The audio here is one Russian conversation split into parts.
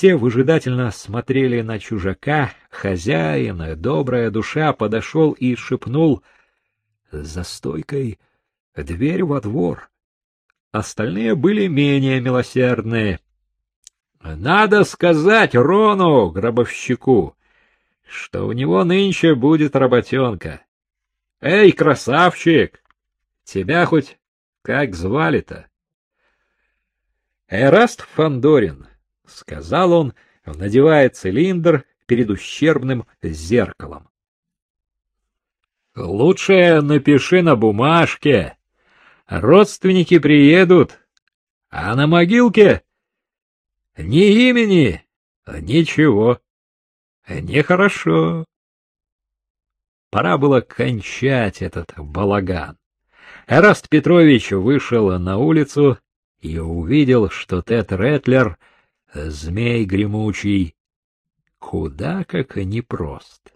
Все выжидательно смотрели на чужака. Хозяин, добрая душа, подошел и шепнул за стойкой дверь во двор. Остальные были менее милосердные. Надо сказать Рону, гробовщику, что у него нынче будет работенка. Эй, красавчик, тебя хоть как звали-то? Эраст Фандорин, сказал он, надевая цилиндр перед ущербным зеркалом. Лучше напиши на бумажке. Родственники приедут, а на могилке ни имени, ничего. Нехорошо. Пора было кончать этот балаган. Эраст Петрович вышел на улицу и увидел, что Тед Ретлер, змей гремучий, куда как непрост.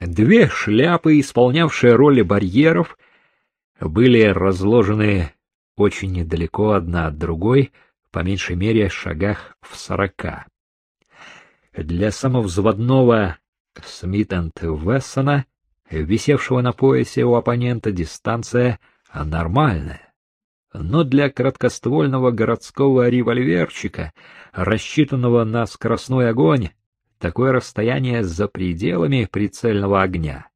Две шляпы, исполнявшие роли барьеров, были разложены очень недалеко одна от другой, по меньшей мере шагах в сорока. Для самовзводного Смит энд Вессона, висевшего на поясе у оппонента, дистанция нормальная. Но для краткоствольного городского револьверчика, рассчитанного на скоростной огонь, такое расстояние за пределами прицельного огня.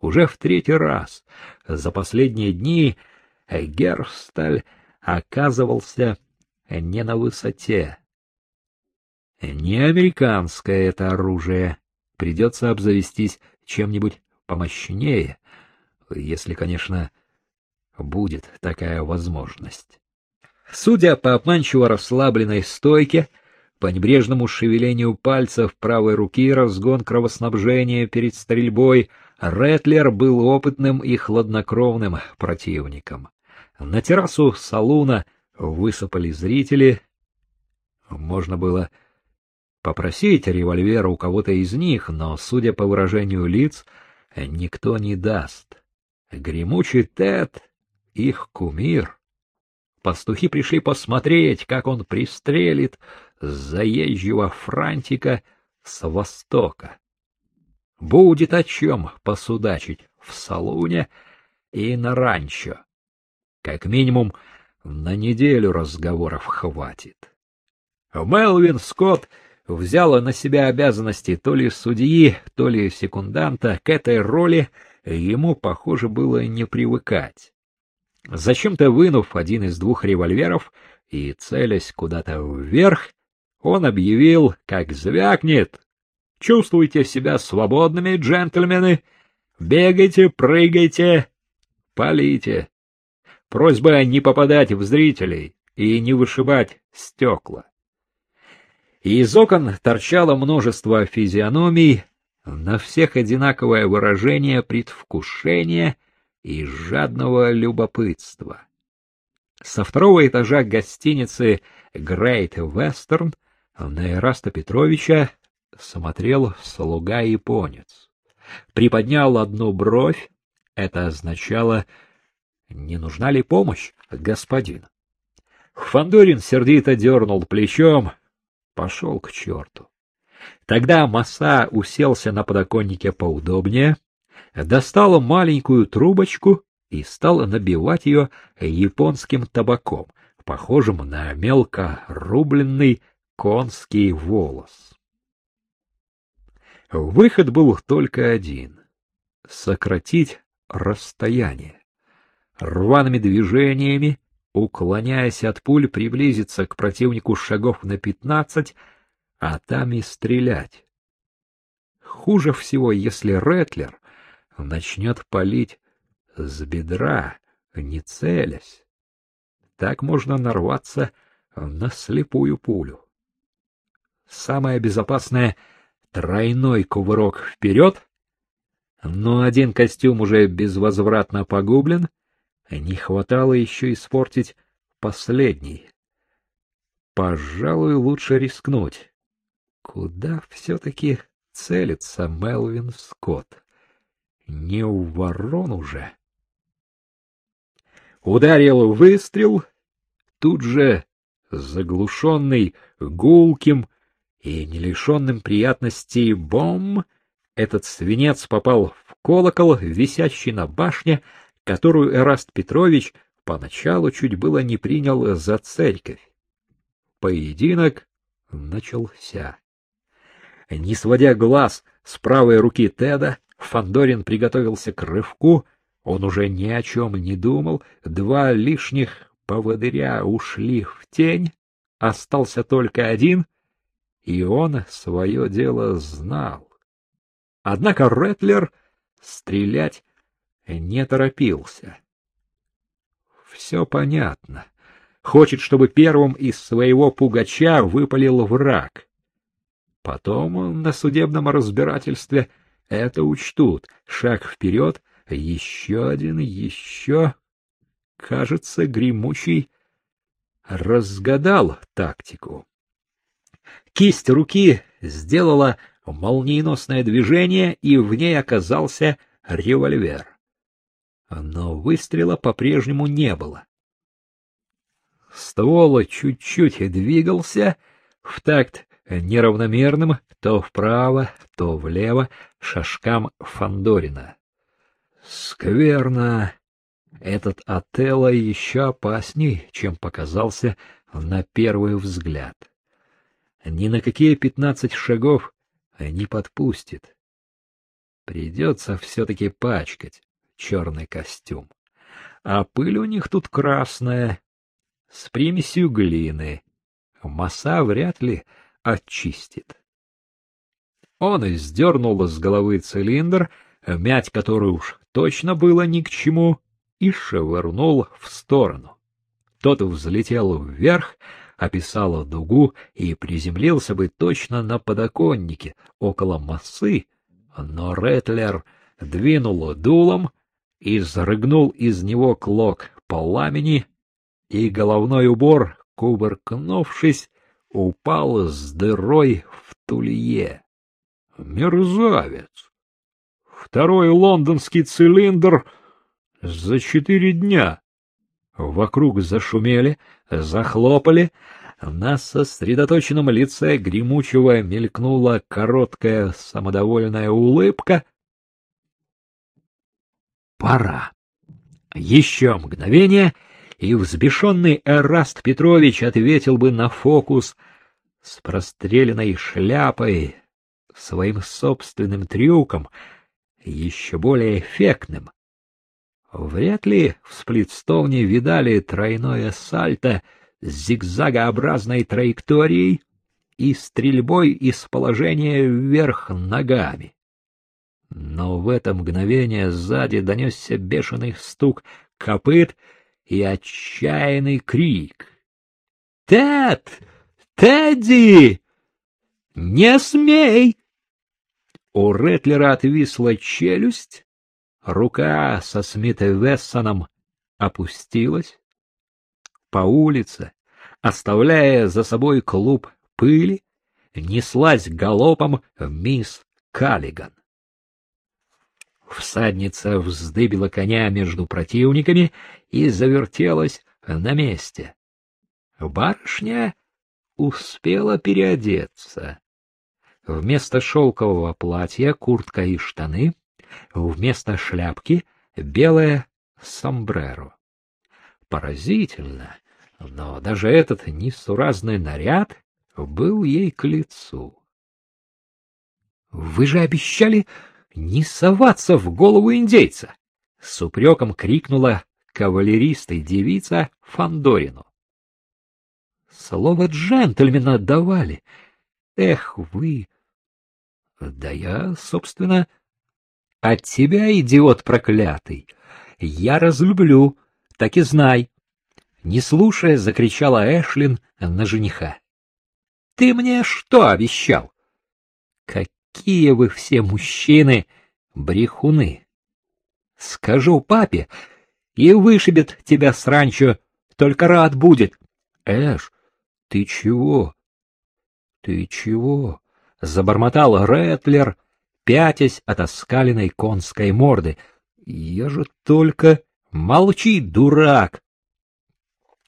Уже в третий раз за последние дни Герсталь оказывался не на высоте. Не американское это оружие. Придется обзавестись чем-нибудь помощнее, если, конечно, будет такая возможность. Судя по обманчиво расслабленной стойке, по небрежному шевелению пальцев правой руки разгон кровоснабжения перед стрельбой, Ретлер был опытным и хладнокровным противником. На террасу салуна высыпали зрители. Можно было попросить револьвера у кого-то из них, но, судя по выражению лиц, никто не даст. Гремучий Тед — их кумир. Пастухи пришли посмотреть, как он пристрелит заезжего франтика с востока. Будет о чем посудачить в салуне и на ранчо. Как минимум на неделю разговоров хватит. Мелвин Скотт взяла на себя обязанности то ли судьи, то ли секунданта. К этой роли ему, похоже, было не привыкать. Зачем-то вынув один из двух револьверов и целясь куда-то вверх, он объявил, как звякнет. «Чувствуйте себя свободными, джентльмены! Бегайте, прыгайте, полите!» Просьба не попадать в зрителей и не вышибать стекла. Из окон торчало множество физиономий, на всех одинаковое выражение предвкушения и жадного любопытства. Со второго этажа гостиницы Great Western на Ираста Петровича смотрел слуга-японец. Приподнял одну бровь, это означало не нужна ли помощь, господин? Фандорин сердито дернул плечом, пошел к черту. Тогда Маса уселся на подоконнике поудобнее, достал маленькую трубочку и стал набивать ее японским табаком, похожим на мелко рубленный конский волос. Выход был только один — сократить расстояние рваными движениями, уклоняясь от пуль, приблизиться к противнику шагов на пятнадцать, а там и стрелять. Хуже всего, если Ретлер начнет палить с бедра, не целясь. Так можно нарваться на слепую пулю. Самое безопасное — тройной кувырок вперед, но один костюм уже безвозвратно погублен — не хватало еще испортить последний. Пожалуй, лучше рискнуть. Куда все-таки целится Мелвин Скотт? Не у ворон уже. Ударил выстрел, тут же заглушенный гулким и не лишенным приятностей бом, этот свинец попал в колокол, висящий на башне, которую Эраст Петрович поначалу чуть было не принял за церковь. Поединок начался. Не сводя глаз с правой руки Теда, Фандорин приготовился к рывку. Он уже ни о чем не думал. Два лишних поводыря ушли в тень. Остался только один, и он свое дело знал. Однако Ретлер стрелять не торопился. Все понятно. Хочет, чтобы первым из своего пугача выпалил враг. Потом на судебном разбирательстве это учтут. Шаг вперед, еще один, еще. Кажется, гремучий разгадал тактику. Кисть руки сделала молниеносное движение, и в ней оказался револьвер. Но выстрела по-прежнему не было. Ствол чуть-чуть двигался в такт неравномерным то вправо, то влево шажкам Фандорина. Скверно. Этот Отелло еще опасней, чем показался на первый взгляд. Ни на какие пятнадцать шагов не подпустит. Придется все-таки пачкать черный костюм. А пыль у них тут красная, с примесью глины. Масса вряд ли очистит. Он сдернул с головы цилиндр, мять который уж точно было ни к чему, и швырнул в сторону. Тот взлетел вверх, описал дугу и приземлился бы точно на подоконнике около массы, но Ретлер двинул дулом и зарыгнул из него клок пламени, и головной убор, кувыркнувшись, упал с дырой в тулье. Мерзавец! Второй лондонский цилиндр за четыре дня. Вокруг зашумели, захлопали, на сосредоточенном лице гремучего мелькнула короткая самодовольная улыбка. Пора. Еще мгновение, и взбешенный Эраст Петрович ответил бы на фокус с простреленной шляпой, своим собственным трюком, еще более эффектным. Вряд ли в Сплитстоуне видали тройное сальто с зигзагообразной траекторией и стрельбой из положения вверх ногами. Но в это мгновение сзади донесся бешеный стук копыт и отчаянный крик. — Тед! Тедди! Не смей! У Ретлера отвисла челюсть, рука со Смит Вессоном опустилась. По улице, оставляя за собой клуб пыли, неслась галопом мисс Каллиган. Всадница вздыбила коня между противниками и завертелась на месте. Барышня успела переодеться. Вместо шелкового платья куртка и штаны, вместо шляпки белое сомбреро. Поразительно, но даже этот несуразный наряд был ей к лицу. — Вы же обещали не соваться в голову индейца! — с упреком крикнула кавалеристой девица Фандорину. Слово джентльмена давали. Эх вы! Да я, собственно, от тебя, идиот проклятый, я разлюблю, так и знай. Не слушая, закричала Эшлин на жениха. Ты мне что обещал? Какие вы все мужчины, брехуны! Скажу папе, и вышибет тебя с только рад будет. Эш, ты чего? Ты чего? Забормотал Ретлер, пятясь от оскаленной конской морды. Я же только... Молчи, дурак!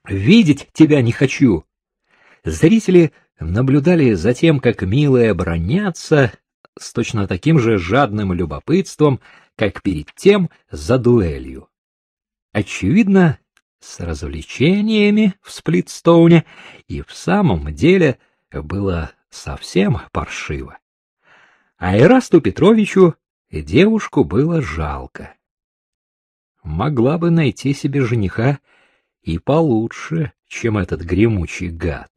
Видеть тебя не хочу! Зрители наблюдали за тем, как милые бронятся с точно таким же жадным любопытством, как перед тем за дуэлью. Очевидно, с развлечениями в Сплитстоуне и в самом деле было совсем паршиво. А Ирасту Петровичу девушку было жалко. Могла бы найти себе жениха и получше, чем этот гремучий гад.